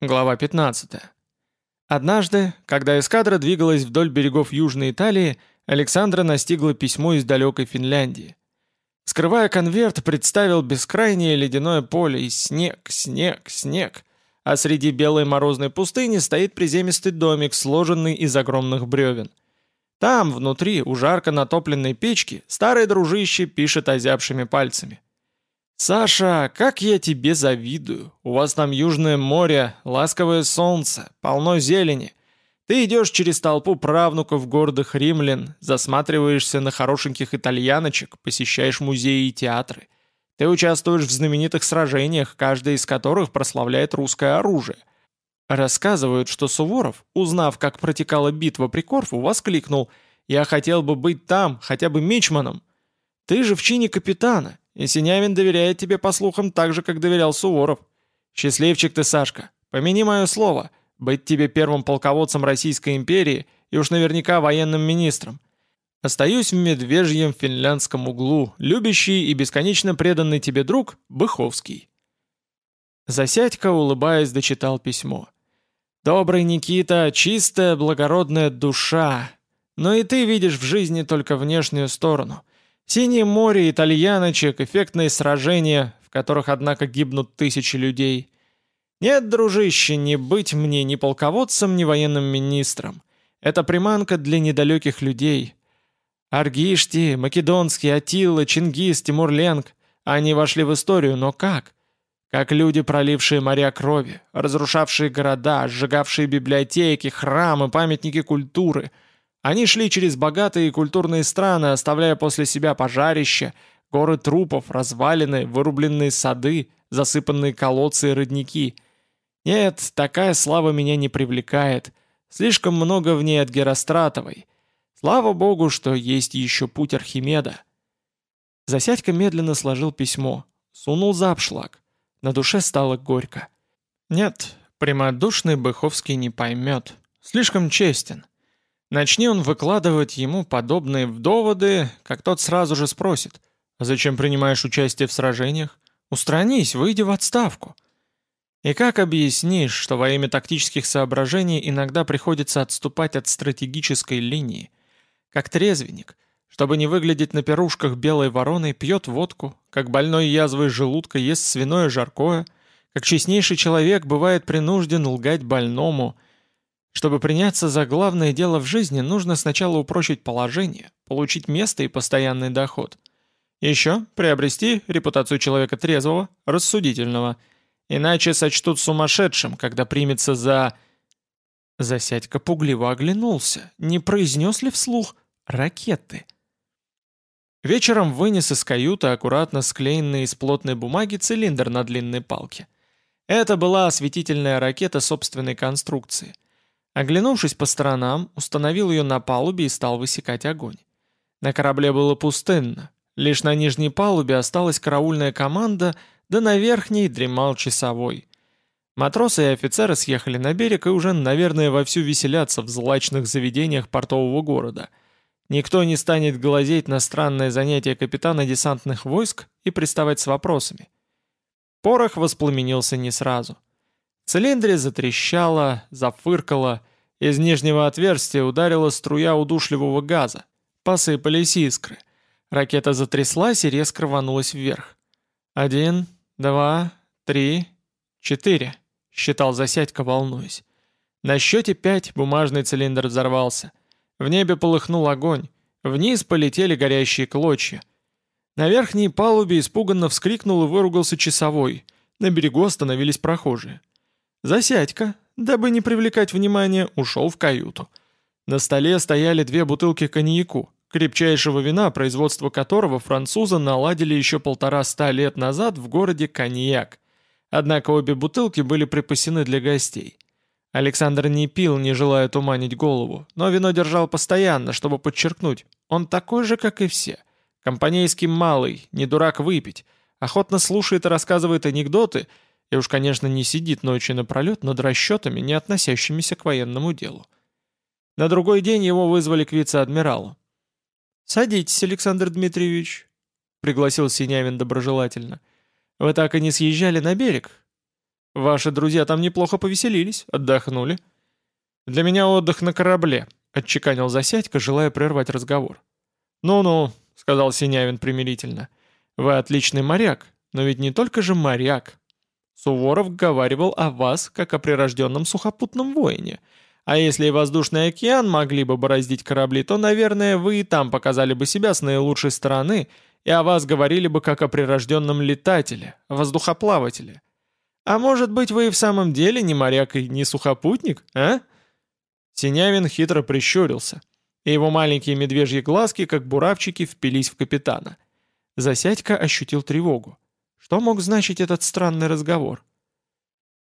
Глава 15. Однажды, когда эскадра двигалась вдоль берегов Южной Италии, Александра настигла письмо из далекой Финляндии. Скрывая конверт, представил бескрайнее ледяное поле и снег, снег, снег, а среди белой морозной пустыни стоит приземистый домик, сложенный из огромных бревен. Там, внутри, у жарко натопленной печки, старый дружище пишет озябшими пальцами. «Саша, как я тебе завидую! У вас там южное море, ласковое солнце, полно зелени. Ты идешь через толпу правнуков гордых римлян, засматриваешься на хорошеньких итальяночек, посещаешь музеи и театры. Ты участвуешь в знаменитых сражениях, каждое из которых прославляет русское оружие. Рассказывают, что Суворов, узнав, как протекала битва при Корфу, воскликнул «Я хотел бы быть там, хотя бы мичманом». Ты же в чине капитана, и Синявин доверяет тебе по слухам так же, как доверял Суворов. Счастливчик ты, Сашка. Помяни мое слово. Быть тебе первым полководцем Российской империи и уж наверняка военным министром. Остаюсь в медвежьем финляндском углу, любящий и бесконечно преданный тебе друг Быховский. Засядька, улыбаясь, дочитал письмо. «Добрый Никита, чистая, благородная душа. Но и ты видишь в жизни только внешнюю сторону. Синее море, итальяночек, эффектные сражения, в которых, однако, гибнут тысячи людей. Нет, дружище, не быть мне ни полководцем, ни военным министром. Это приманка для недалеких людей. Аргишти, Македонский, Атилла, Чингис, Тимур-Ленг. Они вошли в историю, но как? Как люди, пролившие моря крови, разрушавшие города, сжигавшие библиотеки, храмы, памятники культуры — они шли через богатые культурные страны, оставляя после себя пожарища, горы трупов, развалины, вырубленные сады, засыпанные колодцы и родники. Нет, такая слава меня не привлекает. Слишком много в ней от Геростратовой. Слава богу, что есть еще путь Архимеда. Засядька медленно сложил письмо, сунул за обшлаг. На душе стало горько. Нет, прямодушный Быховский не поймет. Слишком честен. Начни он выкладывать ему подобные доводы, как тот сразу же спросит, «А зачем принимаешь участие в сражениях? Устранись, выйди в отставку». И как объяснишь, что во имя тактических соображений иногда приходится отступать от стратегической линии? Как трезвенник, чтобы не выглядеть на пирушках белой вороной, пьет водку, как больной язвой желудка ест свиное жаркое, как честнейший человек бывает принужден лгать больному – чтобы приняться за главное дело в жизни, нужно сначала упрочить положение, получить место и постоянный доход. Еще приобрести репутацию человека трезвого, рассудительного. Иначе сочтут сумасшедшим, когда примется за... Засядька пугливо оглянулся, не произнес ли вслух «ракеты». Вечером вынес из каюты аккуратно склеенный из плотной бумаги цилиндр на длинной палке. Это была осветительная ракета собственной конструкции – Оглянувшись по сторонам, установил ее на палубе и стал высекать огонь. На корабле было пустынно. Лишь на нижней палубе осталась караульная команда, да на верхней дремал часовой. Матросы и офицеры съехали на берег и уже, наверное, вовсю веселятся в злачных заведениях портового города. Никто не станет глазеть на странное занятие капитана десантных войск и приставать с вопросами. Порох воспламенился не сразу. Цилиндре затрещало, зафыркало, из нижнего отверстия ударила струя удушливого газа. Посыпались искры. Ракета затряслась и резко рванулась вверх. «Один, два, три, четыре», — считал Засядько, волнуясь. На счете пять бумажный цилиндр взорвался. В небе полыхнул огонь. Вниз полетели горящие клочья. На верхней палубе испуганно вскрикнул и выругался часовой. На берегу остановились прохожие. Засядька, дабы не привлекать внимания, ушел в каюту. На столе стояли две бутылки коньяку, крепчайшего вина, производство которого французы наладили еще полтора ста лет назад в городе Коньяк. Однако обе бутылки были припасены для гостей. Александр не пил, не желая туманить голову, но вино держал постоянно, чтобы подчеркнуть, он такой же, как и все. Компанейский малый, не дурак выпить, охотно слушает и рассказывает анекдоты – и уж, конечно, не сидит ночи напролет над расчетами, не относящимися к военному делу. На другой день его вызвали к вице-адмиралу. «Садитесь, Александр Дмитриевич», — пригласил Синявин доброжелательно. «Вы так и не съезжали на берег?» Ваши друзья там неплохо повеселились, отдохнули. Для меня отдых на корабле, отчеканил Засядько, желая прервать разговор. «Ну-ну», — сказал Синявин примирительно, — «вы отличный моряк, но ведь не только же моряк. Суворов говаривал о вас, как о прирожденном сухопутном воине. А если и воздушный океан могли бы бороздить корабли, то, наверное, вы и там показали бы себя с наилучшей стороны, и о вас говорили бы как о прирожденном летателе, воздухоплавателе. А может быть, вы и в самом деле не моряк и не сухопутник, а?» Синявин хитро прищурился, и его маленькие медвежьи глазки, как буравчики, впились в капитана. Засядька ощутил тревогу. Что мог значить этот странный разговор?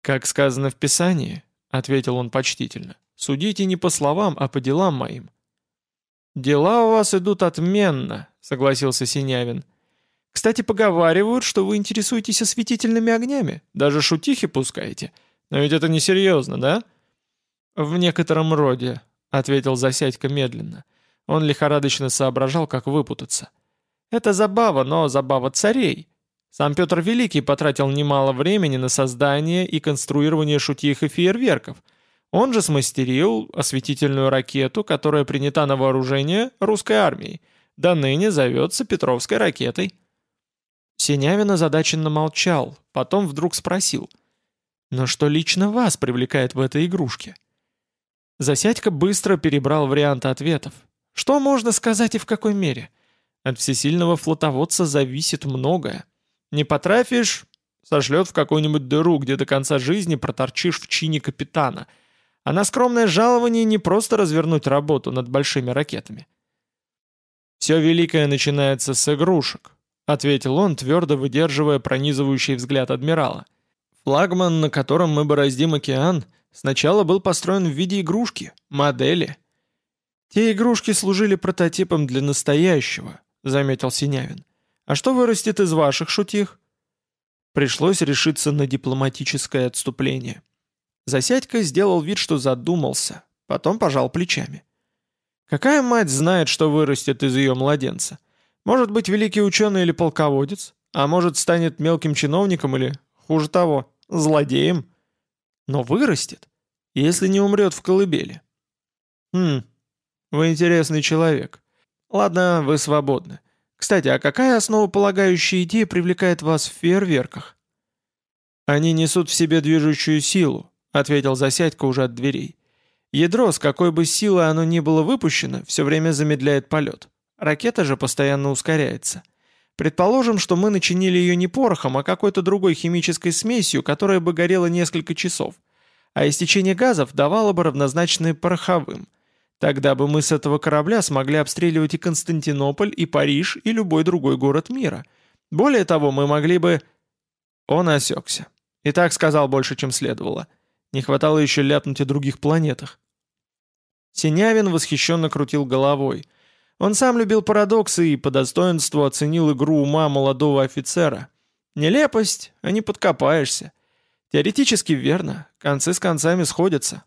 «Как сказано в Писании», — ответил он почтительно, — «судите не по словам, а по делам моим». «Дела у вас идут отменно», — согласился Синявин. «Кстати, поговаривают, что вы интересуетесь осветительными огнями, даже шутихи пускаете. Но ведь это несерьезно, да?» «В некотором роде», — ответил Засядько медленно. Он лихорадочно соображал, как выпутаться. «Это забава, но забава царей. Сам Петр Великий потратил немало времени на создание и конструирование шутих и фейерверков. Он же смастерил осветительную ракету, которая принята на вооружение русской армией, да ныне зовется Петровской ракетой». Синявин озадаченно молчал, потом вдруг спросил. «Но что лично вас привлекает в этой игрушке?» Засядька быстро перебрал варианты ответов. Что можно сказать и в какой мере? От всесильного флотоводца зависит многое. Не потрафишь — сошлет в какую-нибудь дыру, где до конца жизни проторчишь в чине капитана. А на скромное жалование не просто развернуть работу над большими ракетами. «Все великое начинается с игрушек», — ответил он, твердо выдерживая пронизывающий взгляд адмирала. «Флагман, на котором мы бороздим океан — Сначала был построен в виде игрушки, модели. Те игрушки служили прототипом для настоящего, заметил Синявин. А что вырастет из ваших шутих? Пришлось решиться на дипломатическое отступление. Засядько сделал вид, что задумался, потом пожал плечами. Какая мать знает, что вырастет из ее младенца? Может быть, великий ученый или полководец? А может, станет мелким чиновником или, хуже того, злодеем? Но вырастет, если не умрет в колыбели. Хм, вы интересный человек. Ладно, вы свободны. Кстати, а какая основополагающая идея привлекает вас в фейерверках? Они несут в себе движущую силу, ответил Засядько уже от дверей. Ядро, с какой бы силой оно ни было выпущено, все время замедляет полет. Ракета же постоянно ускоряется. Предположим, что мы начинили ее не порохом, а какой-то другой химической смесью, которая бы горела несколько часов. А истечение газов давало бы равнозначное пороховым. Тогда бы мы с этого корабля смогли обстреливать и Константинополь, и Париж, и любой другой город мира. Более того, мы могли бы... Он осекся. И так сказал больше, чем следовало. Не хватало еще ляпнуть о других планетах. Синявин восхищенно крутил головой – он сам любил парадоксы и по достоинству оценил игру ума молодого офицера. Нелепость, а не подкопаешься. Теоретически верно, концы с концами сходятся.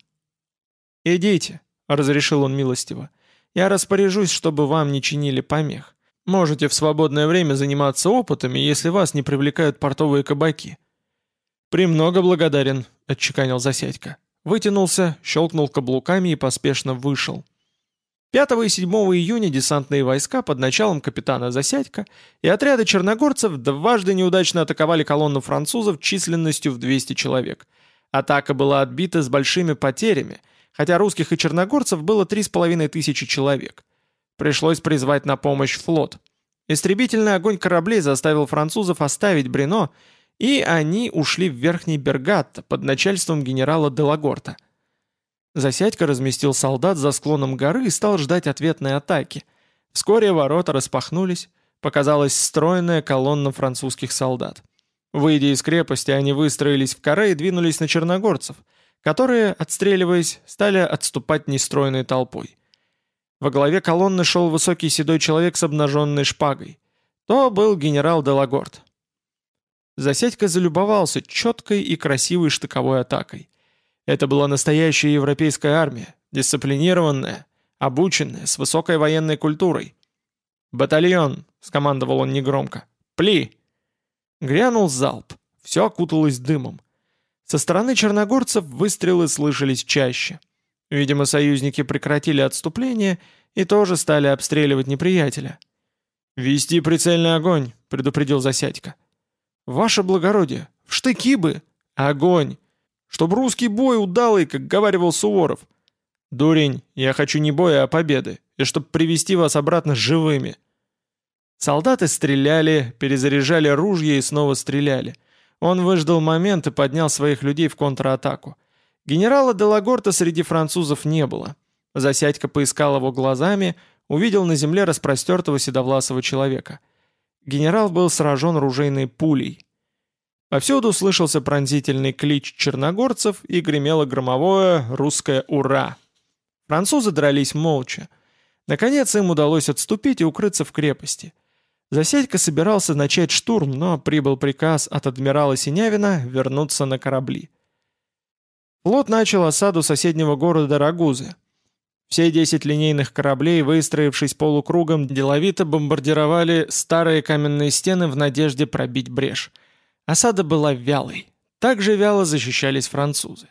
«Идите», — разрешил он милостиво. «Я распоряжусь, чтобы вам не чинили помех. Можете в свободное время заниматься опытами, если вас не привлекают портовые кабаки». «Премного благодарен», — отчеканил Засядько. Вытянулся, щелкнул каблуками и поспешно вышел. 5 и 7 июня десантные войска под началом капитана Засядько и отряды черногорцев дважды неудачно атаковали колонну французов численностью в 200 человек. Атака была отбита с большими потерями, хотя русских и черногорцев было 3,5 тысячи человек. Пришлось призвать на помощь флот. Истребительный огонь кораблей заставил французов оставить Брено, и они ушли в Верхний Бергатто под начальством генерала Делагорта – Засядько разместил солдат за склоном горы и стал ждать ответной атаки. Вскоре ворота распахнулись, показалась стройная колонна французских солдат. Выйдя из крепости, они выстроились в каре и двинулись на черногорцев, которые, отстреливаясь, стали отступать нестройной толпой. Во главе колонны шел высокий седой человек с обнаженной шпагой. То был генерал Делагорд. Засядько залюбовался четкой и красивой штыковой атакой. Это была настоящая европейская армия, дисциплинированная, обученная, с высокой военной культурой. «Батальон!» — скомандовал он негромко. «Пли!» Грянул залп. Все окуталось дымом. Со стороны черногорцев выстрелы слышались чаще. Видимо, союзники прекратили отступление и тоже стали обстреливать неприятеля. «Вести прицельный огонь», — предупредил Засядько. «Ваше благородие, в штыки бы! Огонь! Чтоб русский бой удалый, как говаривал Суворов. Дурень, я хочу не боя, а победы, и чтоб привести вас обратно живыми». Солдаты стреляли, перезаряжали ружья и снова стреляли. Он выждал момент и поднял своих людей в контратаку. Генерала Делагорта среди французов не было. Засядька поискал его глазами, увидел на земле распростертого седовласого человека. Генерал был сражен ружейной пулей. Повсюду слышался пронзительный клич черногорцев и гремело громовое русское «Ура!». Французы дрались молча. Наконец им удалось отступить и укрыться в крепости. Засядька собирался начать штурм, но прибыл приказ от адмирала Синявина вернуться на корабли. Флот начал осаду соседнего города Рагузы. Все десять линейных кораблей, выстроившись полукругом, деловито бомбардировали старые каменные стены в надежде пробить брешь. Осада была вялой. Так же вяло защищались французы.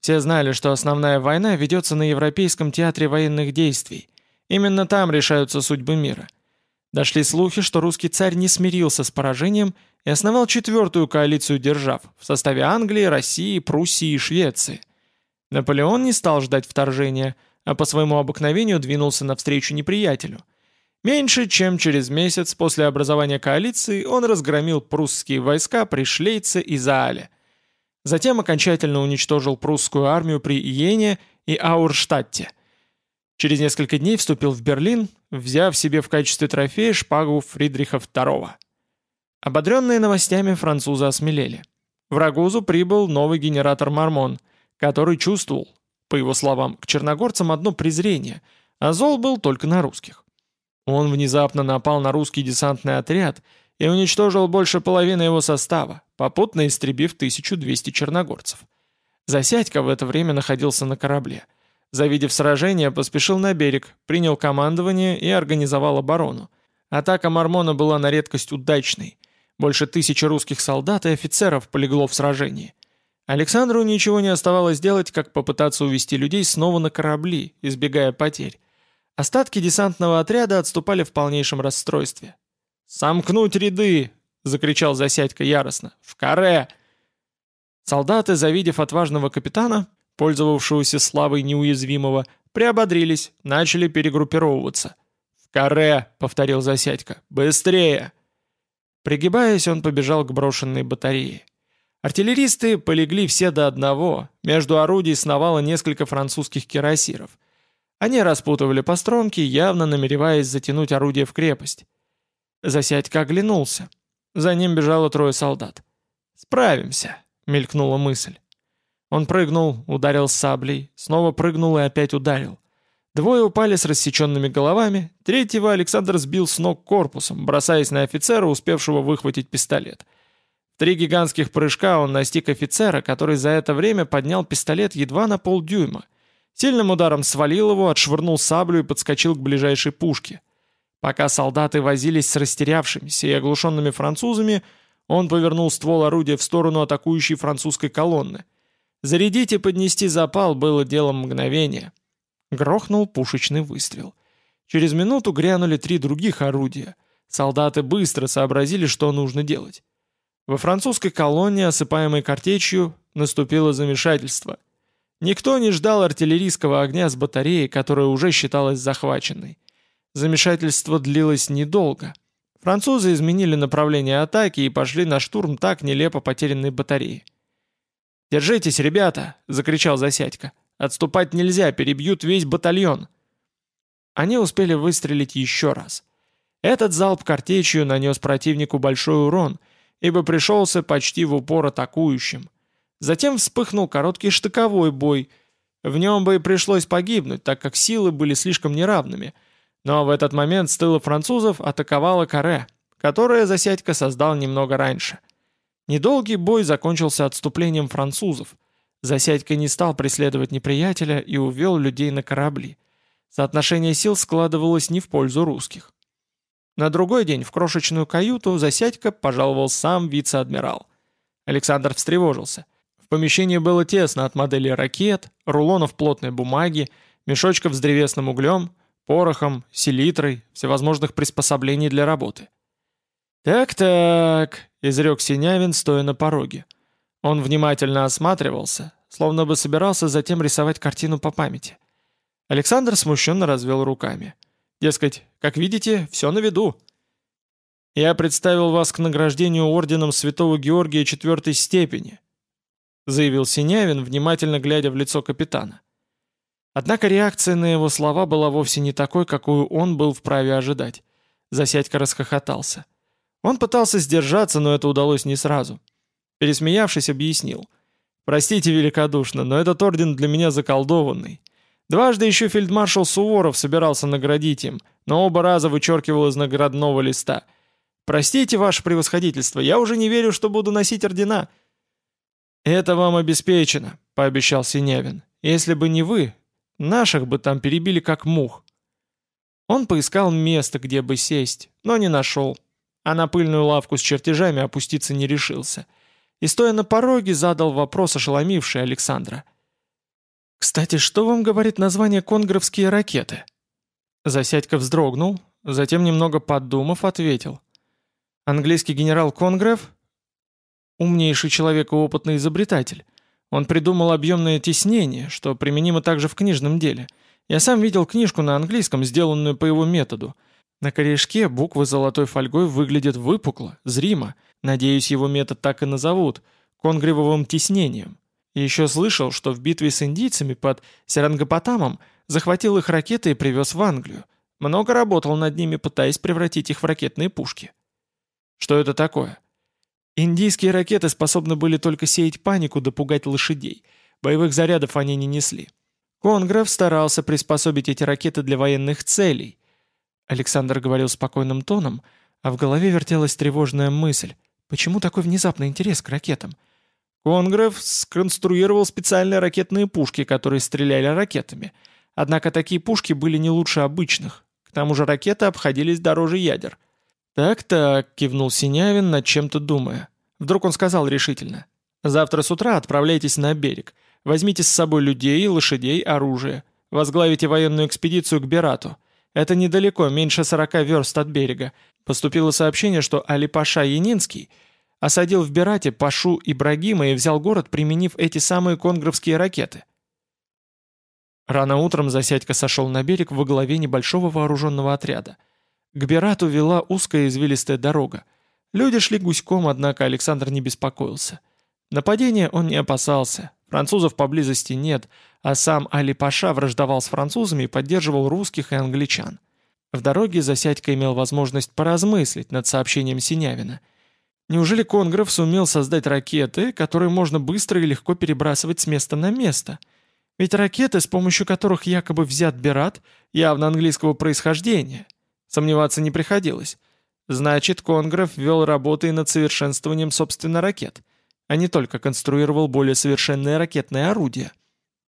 Все знали, что основная война ведется на Европейском театре военных действий. Именно там решаются судьбы мира – Дошли слухи, что русский царь не смирился с поражением и основал четвертую коалицию держав в составе Англии, России, Пруссии и Швеции. Наполеон не стал ждать вторжения, а по своему обыкновению двинулся навстречу неприятелю. Меньше чем через месяц после образования коалиции он разгромил прусские войска при Шлейце и Заале. Затем окончательно уничтожил прусскую армию при Иене и Аурштадте – Через несколько дней вступил в Берлин, взяв себе в качестве трофея шпагу Фридриха II. Ободренные новостями французы осмелели. В Рагузу прибыл новый генератор «Мармон», который чувствовал, по его словам, к черногорцам одно презрение, а зол был только на русских. Он внезапно напал на русский десантный отряд и уничтожил больше половины его состава, попутно истребив 1200 черногорцев. Засядько в это время находился на корабле – Завидев сражение, поспешил на берег, принял командование и организовал оборону. Атака Мормона была на редкость удачной. Больше тысячи русских солдат и офицеров полегло в сражении. Александру ничего не оставалось делать, как попытаться увести людей снова на корабли, избегая потерь. Остатки десантного отряда отступали в полнейшем расстройстве. «Сомкнуть ряды!» — закричал Засядько яростно. «В каре!» Солдаты, завидев отважного капитана, пользовавшегося славой неуязвимого, приободрились, начали перегруппировываться. «В каре!» — повторил Засядько. «Быстрее!» Пригибаясь, он побежал к брошенной батарее. Артиллеристы полегли все до одного, между орудий сновало несколько французских кирасиров. Они распутывали постромки, явно намереваясь затянуть орудие в крепость. Засядько оглянулся. За ним бежало трое солдат. «Справимся», — мелькнула мысль. Он прыгнул, ударил саблей, снова прыгнул и опять ударил. Двое упали с рассеченными головами, третьего Александр сбил с ног корпусом, бросаясь на офицера, успевшего выхватить пистолет. Три гигантских прыжка он настиг офицера, который за это время поднял пистолет едва на полдюйма. Сильным ударом свалил его, отшвырнул саблю и подскочил к ближайшей пушке. Пока солдаты возились с растерявшимися и оглушенными французами, он повернул ствол орудия в сторону атакующей французской колонны. Зарядить и поднести запал было делом мгновения. Грохнул пушечный выстрел. Через минуту грянули три других орудия. Солдаты быстро сообразили, что нужно делать. Во французской колонне, осыпаемой картечью, наступило замешательство. Никто не ждал артиллерийского огня с батареи, которая уже считалась захваченной. Замешательство длилось недолго. Французы изменили направление атаки и пошли на штурм так нелепо потерянной батареи. «Держитесь, ребята!» — закричал Засядько. «Отступать нельзя, перебьют весь батальон!» Они успели выстрелить еще раз. Этот залп картечью нанес противнику большой урон, ибо пришелся почти в упор атакующим. Затем вспыхнул короткий штыковой бой. В нем бы и пришлось погибнуть, так как силы были слишком неравными. Но в этот момент с тыла французов атаковала Каре, которое Засядько создал немного раньше — Недолгий бой закончился отступлением французов. Засядько не стал преследовать неприятеля и увел людей на корабли. Соотношение сил складывалось не в пользу русских. На другой день в крошечную каюту Засядько пожаловал сам вице-адмирал. Александр встревожился. В помещении было тесно от моделей ракет, рулонов плотной бумаги, мешочков с древесным углем, порохом, селитрой, всевозможных приспособлений для работы. «Так-так», — изрек Синявин, стоя на пороге. Он внимательно осматривался, словно бы собирался затем рисовать картину по памяти. Александр смущенно развел руками. Дескать, как видите, все на виду. «Я представил вас к награждению орденом Святого Георгия четвертой степени», заявил Синявин, внимательно глядя в лицо капитана. Однако реакция на его слова была вовсе не такой, какую он был вправе ожидать. Засядька расхохотался. Он пытался сдержаться, но это удалось не сразу. Пересмеявшись, объяснил. «Простите великодушно, но этот орден для меня заколдованный. Дважды еще фельдмаршал Суворов собирался наградить им, но оба раза вычеркивал из наградного листа. Простите, ваше превосходительство, я уже не верю, что буду носить ордена». «Это вам обеспечено», — пообещал Синявин. «Если бы не вы, наших бы там перебили как мух». Он поискал место, где бы сесть, но не нашел, а на пыльную лавку с чертежами опуститься не решился. И стоя на пороге, задал вопрос, ошеломивший Александра. «Кстати, что вам говорит название «конгровские ракеты»?» Засядько вздрогнул, затем, немного подумав, ответил. «Английский генерал Конгрев Умнейший человек и опытный изобретатель. Он придумал объемное теснение, что применимо также в книжном деле. Я сам видел книжку на английском, сделанную по его методу. На корешке буквы золотой фольгой выглядят выпукло, зримо. Надеюсь, его метод так и назовут – конгревовым теснением. И еще слышал, что в битве с индийцами под Серангопотамом захватил их ракеты и привез в Англию. Много работал над ними, пытаясь превратить их в ракетные пушки. Что это такое? Индийские ракеты способны были только сеять панику да пугать лошадей. Боевых зарядов они не несли. Конгрев старался приспособить эти ракеты для военных целей. Александр говорил спокойным тоном, а в голове вертелась тревожная мысль. Почему такой внезапный интерес к ракетам? Конгрев сконструировал специальные ракетные пушки, которые стреляли ракетами. Однако такие пушки были не лучше обычных. К тому же ракеты обходились дороже ядер – «Так-так», — кивнул Синявин, над чем-то думая. Вдруг он сказал решительно. «Завтра с утра отправляйтесь на берег. Возьмите с собой людей, лошадей, оружие. Возглавите военную экспедицию к Берату. Это недалеко, меньше сорока верст от берега. Поступило сообщение, что Али-Паша Янинский осадил в Берате Пашу Ибрагима и взял город, применив эти самые конгровские ракеты». Рано утром Засядько сошел на берег во главе небольшого вооруженного отряда — к Берату вела узкая извилистая дорога. Люди шли гуськом, однако Александр не беспокоился. Нападения он не опасался, французов поблизости нет, а сам Али-Паша враждовал с французами и поддерживал русских и англичан. В дороге Засядько имел возможность поразмыслить над сообщением Синявина. Неужели Конгров сумел создать ракеты, которые можно быстро и легко перебрасывать с места на место? Ведь ракеты, с помощью которых якобы взят Берат, явно английского происхождения – Сомневаться не приходилось. Значит, Конгров вел работы и над совершенствованием собственно ракет, а не только конструировал более совершенные ракетные орудия.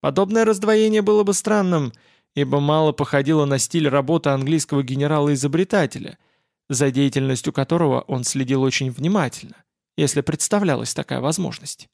Подобное раздвоение было бы странным, ибо мало походило на стиль работы английского генерала-изобретателя, за деятельностью которого он следил очень внимательно, если представлялась такая возможность.